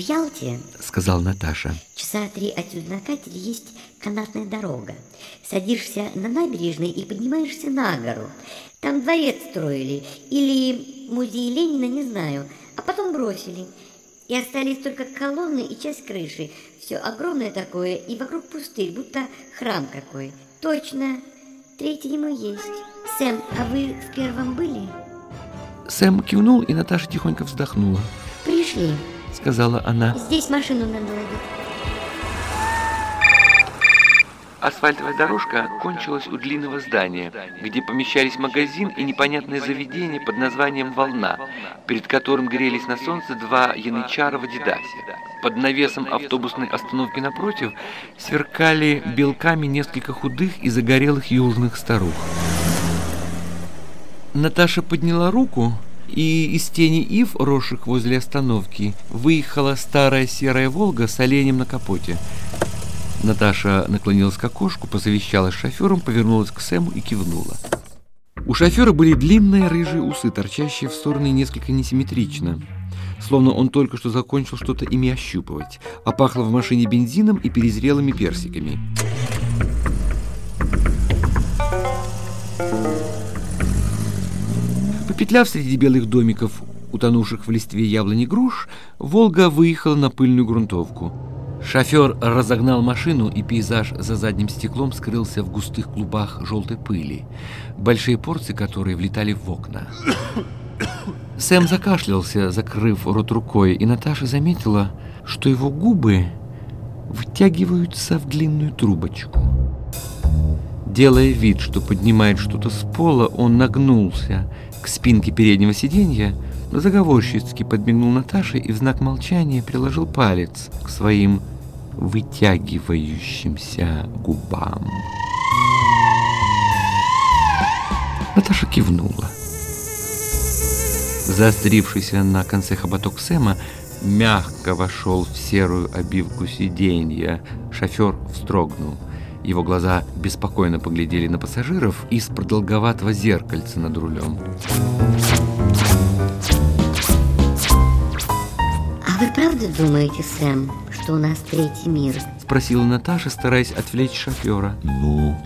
В Ялте, сказал Наташа. часа три отсюда на катере есть канатная дорога. Садишься на набережной и поднимаешься на гору. Там дворец строили или музей Ленина, не знаю, а потом бросили. И остались только колонны и часть крыши. Все огромное такое, и вокруг пустырь, будто храм какой. Точно, третий ему есть. Сэм, а вы в первом были? Сэм кивнул, и Наташа тихонько вздохнула. Пришли. Сказала она. Здесь машину надо ловить. Асфальтовая дорожка кончилась у длинного здания, где помещались магазин и непонятное заведение под названием «Волна», перед которым грелись на солнце два янычара в Адидасе. Под навесом автобусной остановки напротив сверкали белками несколько худых и загорелых южных старух. Наташа подняла руку, и из тени ив, росших возле остановки, выехала старая серая «Волга» с оленем на капоте. Наташа наклонилась к окошку, посовещалась с шофером, повернулась к Сэму и кивнула. У шофера были длинные рыжие усы, торчащие в стороны несколько несимметрично, словно он только что закончил что-то ими ощупывать, а пахло в машине бензином и перезрелыми персиками. Попетляв среди белых домиков, утонувших в листве яблони груш, «Волга» выехала на пыльную грунтовку. Шофер разогнал машину, и пейзаж за задним стеклом скрылся в густых клубах желтой пыли, большие порции которой влетали в окна. Сэм закашлялся, закрыв рот рукой, и Наташа заметила, что его губы вытягиваются в длинную трубочку. Делая вид, что поднимает что-то с пола, он нагнулся к спинке переднего сиденья, заговорщицки подмигнул Наташе и в знак молчания приложил палец к своим вытягивающимся губам. Наташа кивнула. Заострившийся на конце хоботок Сэма мягко вошел в серую обивку сиденья. Шофер вздрогнул. Его глаза беспокойно поглядели на пассажиров из продолговатого зеркальца над рулем. А вы правда думаете, Сэм, что у нас третий мир? Спросила Наташа, стараясь отвлечь шофера. Ну,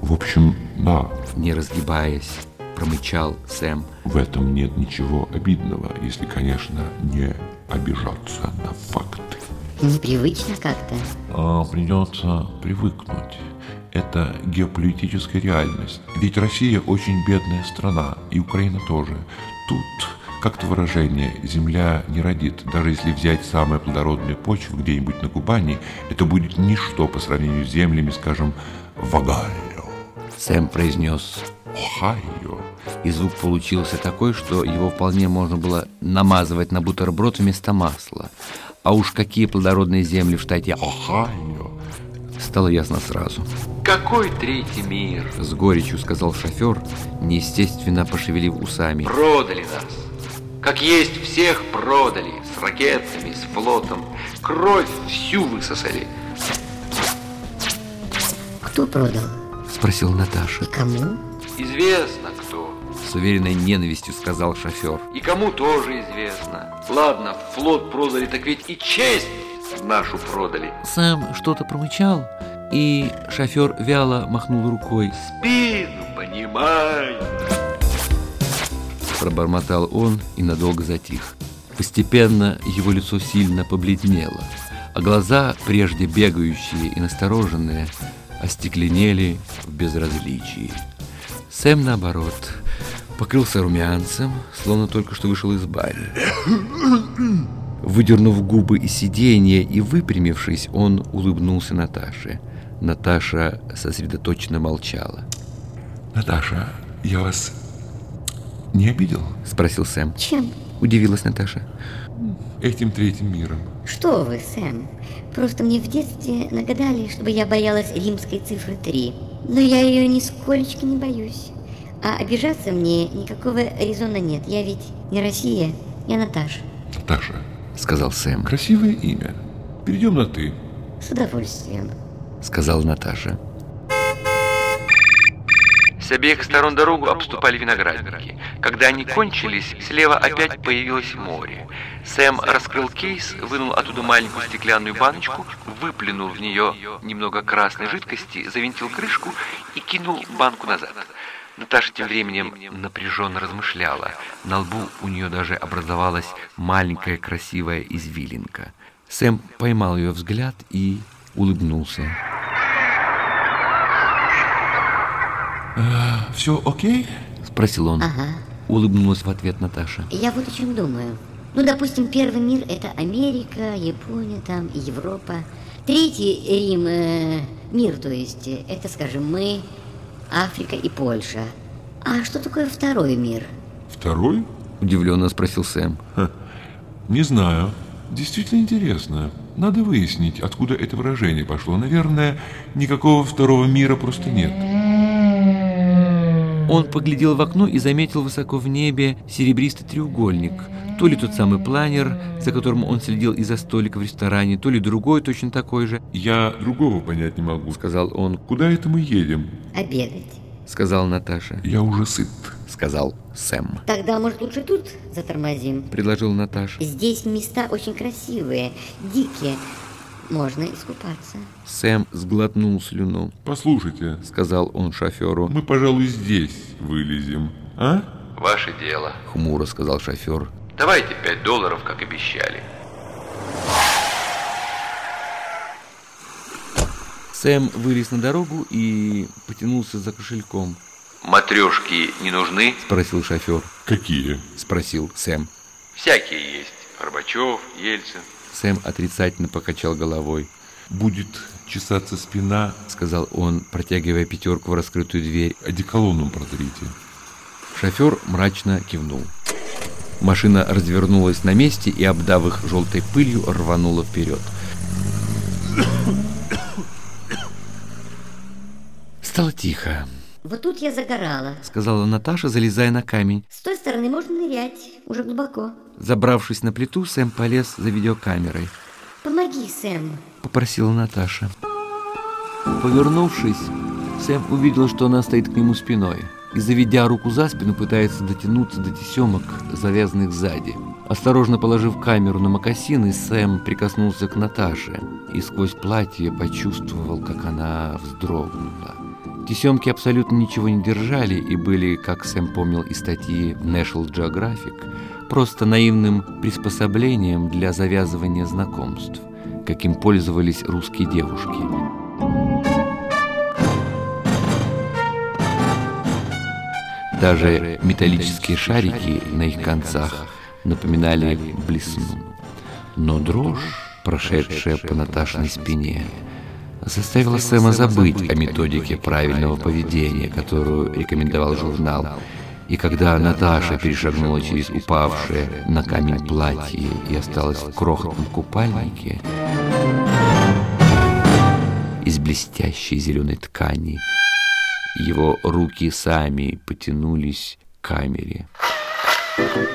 в общем, да, Не разгибаясь, промычал Сэм. в этом нет ничего обидного, если, конечно, не обижаться на факты. Непривычно как-то. А придется привыкнуть. Это геополитическая реальность. Ведь Россия очень бедная страна, и Украина тоже. Тут, как-то выражение, земля не родит. Даже если взять самую плодородную почву где-нибудь на Кубани, это будет ничто по сравнению с землями, скажем, в Огайо, Сэм произнес Ohio. И звук получился такой, что его вполне можно было намазывать на бутерброд вместо масла. А уж какие плодородные земли в штате Ohio. стало ясно сразу. «Какой третий мир?» — с горечью сказал шофер, неестественно пошевелив усами. Продали нас. Как есть, всех продали. С ракетами, с флотом. Кровь всю высосали. Кто продал? — спросила Наташа. И кому? Известно. С уверенной ненавистью сказал шофер. И кому тоже известно. Ладно, флот продали, так ведь и честь нашу продали. Сэм что-то промычал, и шофер вяло махнул рукой. Спину, понимаю. Пробормотал он и надолго затих. Постепенно его лицо сильно побледнело, а глаза, прежде бегающие и настороженные, остекленели в безразличии. Сэм, наоборот, покрылся румянцем, словно только что вышел из бани. Выдернув губы из сиденья и выпрямившись, он улыбнулся Наташе. Наташа сосредоточенно молчала. Наташа, я вас не обидел Спросил Сэм. Чем? Удивилась Наташа. этим третьим миром? Что вы, Сэм? Просто мне в детстве нагадали, чтобы я боялась римской цифры 3. Но я ее нисколечко не боюсь. А обижаться мне никакого резона нет. Я ведь не Россия, я Наташа. Наташа, Сказал Сэм. красивое имя. Перейдем на «ты». С удовольствием. Сказала Наташа. С обеих сторон дорогу обступали виноградники. Когда они кончились, слева опять появилось море. Сэм раскрыл кейс, вынул оттуда маленькую стеклянную баночку, выплюнул в нее немного красной жидкости, завинтил крышку и кинул банку назад. Наташа тем временем напряженно размышляла. На лбу у нее даже образовалась маленькая красивая извилинка. Сэм поймал ее взгляд и улыбнулся. Все окей? Спросил он. Ага. Улыбнулась в ответ Наташа. Я вот о чем думаю. Ну, допустим, первый мир это Америка, Япония там, Европа. Третий Рим, э, мир, то есть, э, это, скажем, мы, Африка и Польша. А что такое второй мир? Второй? Удивленно спросил Сэм. Не знаю. Действительно интересно. Надо выяснить, откуда это выражение пошло. Наверное, никакого второго мира просто нет. Он поглядел в окно и заметил высоко в небе серебристый треугольник. То ли тот самый планер, за которым он следил из-за столика в ресторане, то ли другой точно такой же, Я другого понять не могу. сказал он. Куда это мы едем? Обедать. Сказала Наташа. Я уже сыт. Сказал Сэм. Тогда, может, лучше тут затормозим? Предложил Наташа. Здесь места очень красивые, дикие. Можно искупаться. Сэм сглотнул слюну. Послушайте, Сказал он шоферу. мы, пожалуй, здесь вылезем. А? Ваше дело. Хмуро сказал шофер. Давайте 5 долларов, как обещали. Сэм вылез на дорогу и потянулся за кошельком. Матрешки не нужны? Спросил шофер. Какие? Спросил Сэм. Всякие есть. Горбачев, Ельцин. Сэм отрицательно покачал головой. Будет чесаться спина, Сказал он, протягивая пятерку в раскрытую дверь. одеколоном протрите. Шофер мрачно кивнул. Машина развернулась на месте и, обдав их желтой пылью, рванула вперед. Стало тихо, Вот тут я загорала. сказала Наташа, залезая на камень. С той стороны можно нырять, уже глубоко. Забравшись на плиту, Сэм полез за видеокамерой. Помоги, Сэм. Попросила Наташа. Повернувшись, Сэм увидел, что она стоит к нему спиной и, заведя руку за спину, пытается дотянуться до тесемок, завязанных сзади. Осторожно положив камеру на мокасины, Сэм прикоснулся к Наташе и сквозь платье почувствовал, как она вздрогнула. Тесемки абсолютно ничего не держали и были, как Сэм помнил из статьи в National Geographic, просто наивным приспособлением для завязывания знакомств, каким пользовались русские девушки. Даже металлические шарики на их концах напоминали блесну. Но дрожь, прошедшая по Наташиной спине, заставила Сэма забыть о методике правильного поведения, которую рекомендовал журнал. И когда Наташа перешагнула через упавшее на камень платье и осталась в крохотном купальнике из блестящей зеленой ткани, его руки сами потянулись к камере.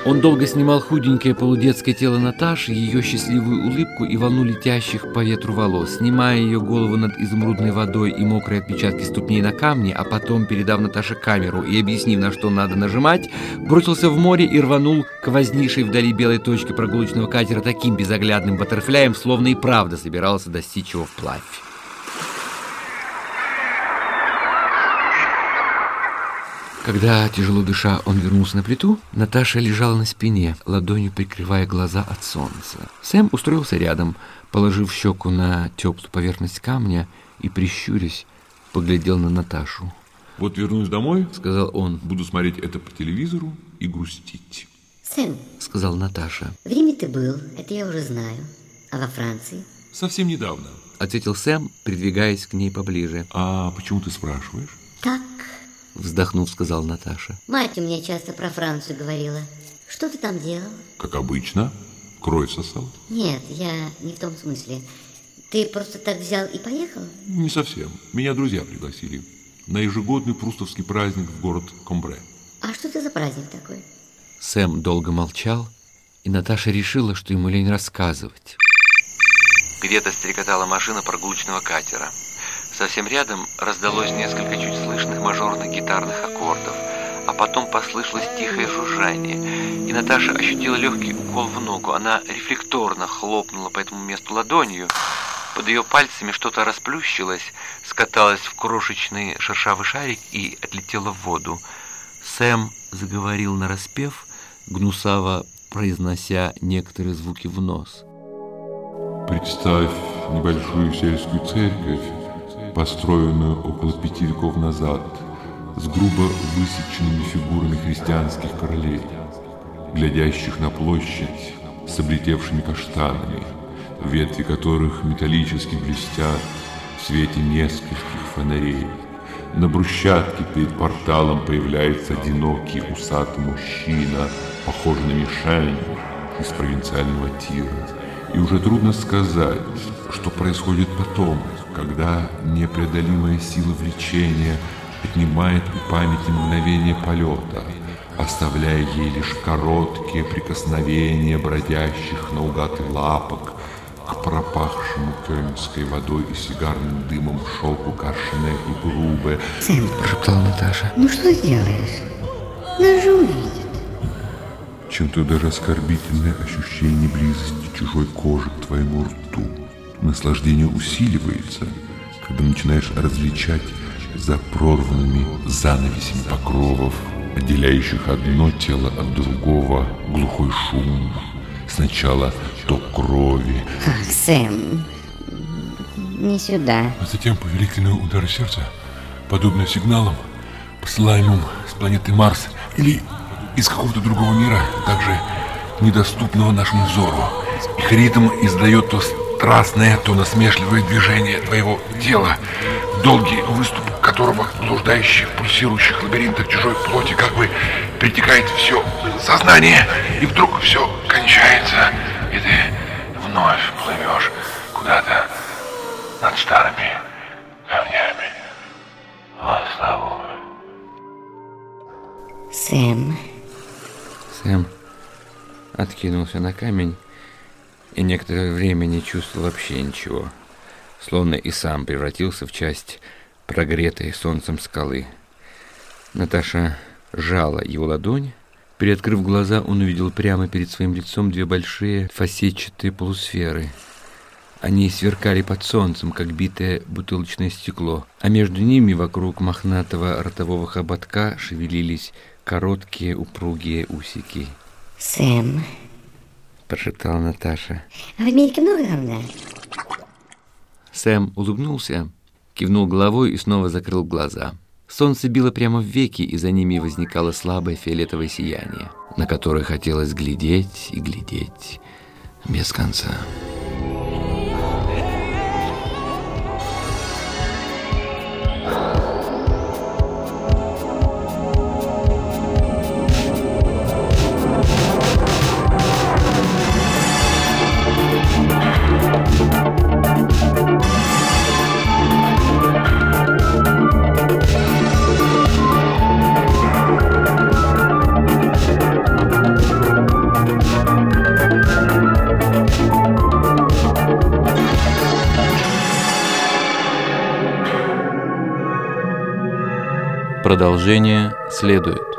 Он долго снимал худенькое полудетское тело Наташи, ее счастливую улыбку и волну летящих по ветру волос, снимая ее голову над изумрудной водой и мокрые отпечатки ступней на камне, а потом, передав Наташе камеру и объяснив, на что надо нажимать, бросился в море и рванул к вознейшей вдали белой точке прогулочного катера таким безоглядным баттерфляем, словно и правда собирался достичь его вплавь. Когда, тяжело дыша, он вернулся на плиту, Наташа лежала на спине, ладонью прикрывая глаза от солнца. Сэм устроился рядом, положив щеку на теплую поверхность камня и, прищурясь, поглядел на Наташу. Вот вернусь домой, Сказал он, буду смотреть это по телевизору и грустить. Сэм, сказал Наташа. в Риме ты был, это я уже знаю. А во Франции? Совсем недавно. Ответил Сэм, придвигаясь к ней поближе. А почему ты спрашиваешь? Так. Вздохнув, сказал Наташа. Мать у меня часто про Францию говорила. Что ты там делал? Как обычно, кровь сосал. Нет, я не в том смысле. Ты просто так взял и поехал? Не совсем. Меня друзья пригласили на ежегодный прустовский праздник в город Комбре. А что ты за праздник такой? Сэм долго молчал, и Наташа решила, что ему лень рассказывать. Где-то стрекотала машина прогулочного катера. Совсем рядом раздалось несколько чуть слышных мажорных гитарных аккордов, а потом послышалось тихое жужжание, и Наташа ощутила легкий укол в ногу. Она рефлекторно хлопнула по этому месту ладонью. Под ее пальцами что-то расплющилось, скаталось в крошечный шершавый шарик и отлетело в воду. Сэм заговорил на распев, гнусаво произнося некоторые звуки в нос. Представь небольшую сельскую церковь, построенную около пяти веков назад, с грубо высеченными фигурами христианских королей, глядящих на площадь с облетевшими каштанами, ветви которых металлически блестят в свете нескольких фонарей. На брусчатке перед порталом появляется одинокий усатый мужчина, похожий на мишень из провинциального тира. И уже трудно сказать, что происходит потом, когда непреодолимая сила влечения отнимает у памяти мгновение полета, оставляя ей лишь короткие прикосновения бродящих наугад лапок к пропахшему кёльнской водой и сигарным дымом шелку Каршине и Грубе. Сэм, Прошептала Наташа. ну что сделаешь? Нас же увидят. чем-то даже оскорбительное ощущение близости чужой кожи к твоему рту. Наслаждение усиливается, когда начинаешь различать за прорванными занавесями покровов, отделяющих одно тело от другого, глухой шум. Сначала ток крови, Ах, Сэм, не сюда. А затем повелительные удары сердца, подобные сигналам, посылаемым с планеты Марс или из какого-то другого мира, также недоступного нашему взору. Их ритм издает то страстное, то насмешливое движение твоего тела, долгий выступ которого, блуждающий в пульсирующих лабиринтах чужой плоти, как бы притекает все сознание, и вдруг все кончается, и ты вновь плывешь куда-то над старыми камнями. Оставу. Сэм, Сэм откинулся на камень и некоторое время не чувствовал вообще ничего, словно и сам превратился в часть прогретой солнцем скалы. Наташа сжала его ладонь. Приоткрыв глаза, он увидел прямо перед своим лицом две большие фасетчатые полусферы. Они сверкали под солнцем, как битое бутылочное стекло, а между ними вокруг мохнатого ротового хоботка шевелились короткие упругие усики. Сэм, Прошептала Наташа. а в Америке много говна? Сэм улыбнулся, кивнул головой и снова закрыл глаза. Солнце било прямо в веки, и за ними возникало слабое фиолетовое сияние, на которое хотелось глядеть и глядеть без конца. Продолжение следует.